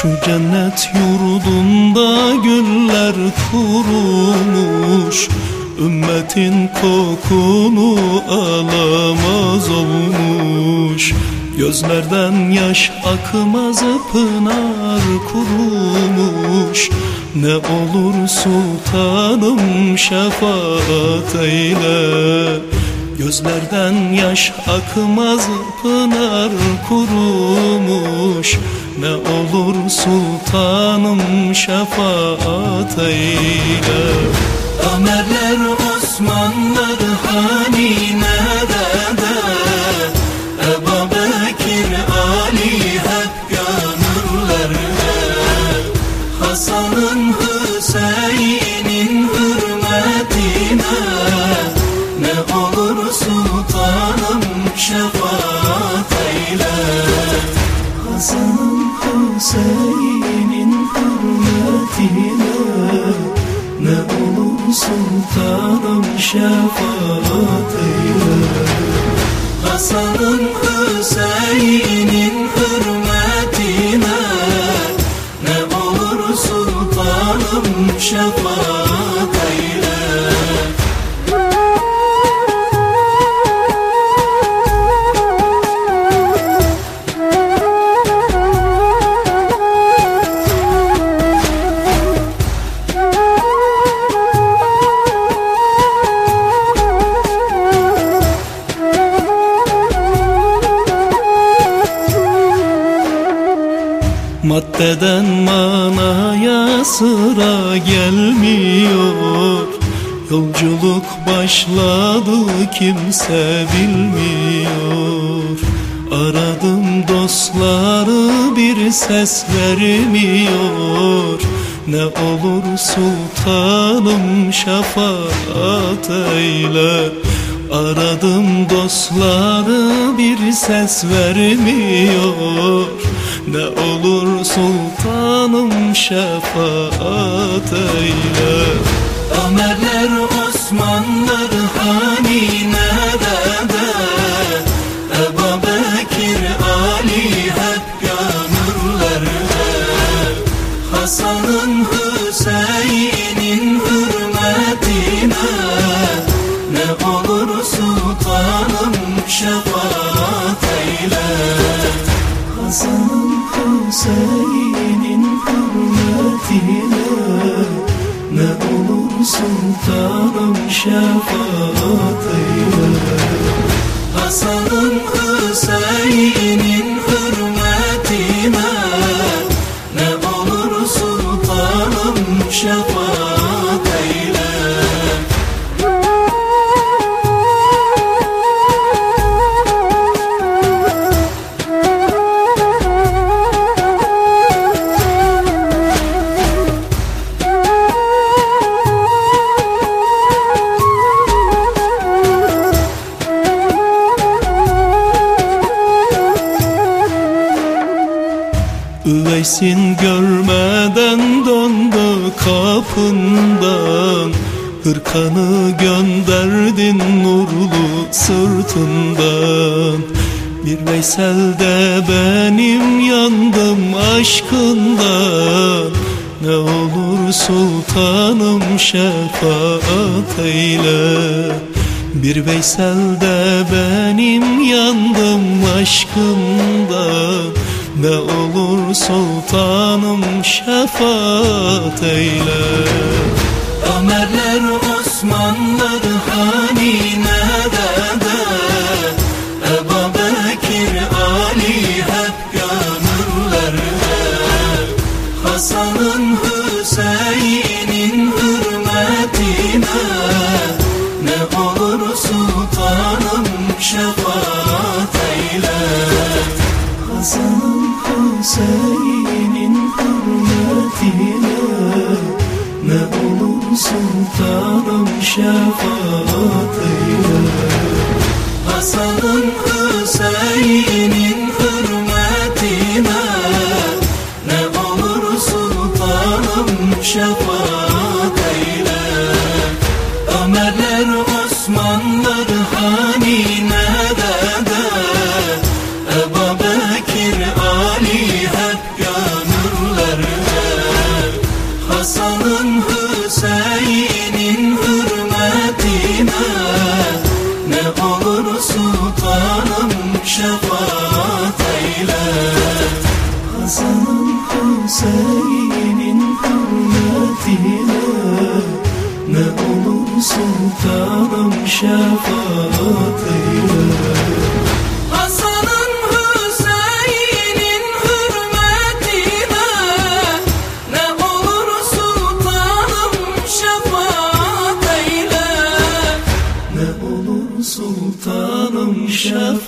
Cennet yurdunda güller kurumuş. Ümmetin kokunu alamaz olmuş. Gözlerden yaş akmaz pınar kurumuş. Ne olur sultanım şefaat eyle. Gözlerden yaş akmaz pınar kurumuş Ne olur sultanım şefaat eyle. Ömerler Osmanlar hani nerede? Ebu Bekir Ali hep gönüllerde Hasan'ın Hüseyin'in hürmetine. Ne olur sultanım şefaat eyle. Hasan'ın Hüseyin'in hürmetine Ne olur sultanım şefaat Maddeden manaya sıra gelmiyor? Yolculuk başladı kimse bilmiyor. Aradım dostları bir ses vermiyor. Ne olur sultanım şefaat eyle. Aradım dostları bir ses vermiyor Ne olur sultanım şefaat eyle. Ömerler Osmanlar hani nerede? Ebu Bekir Ali hep gönüllerde. Hasan'ın Hüseyin'in hürmetine. Ne olur sultanım şefaat eyle Hasan'ın Hüseyin'in hürmetine. Ne olur sultanım şefaat eyle Hasan'ın Hüseyin'in hürmetine. Ne olur sultanım şefaat Üveysin görmeden döndü kapından. Hırkanı gönderdin nurlu sırtından. Bir Veysel'de benim yandım aşkından. Ne olur sultanım şefaat eyle. Bir Veysel'de benim yandım aşkından ne olur sultanım şefaat eyle. Ömerler Osmanlar hani nerede? Ebu Bekir Ali hep gönüllerde Hasan'ın Hüseyin'in hürmetine. Ne olur sultanım şefaat eyle. Hasan'ın Hüseyin'in hürmetine Ne olur sultanım şefaat eyle Hasan'ın Hüseyin'in hürmetine Ne olur sultanım şefaat sultanım şefaat eyle. Hasan'ın Hüseyin'in hürmetine. Ne olur sultanım şefaat eyle Ne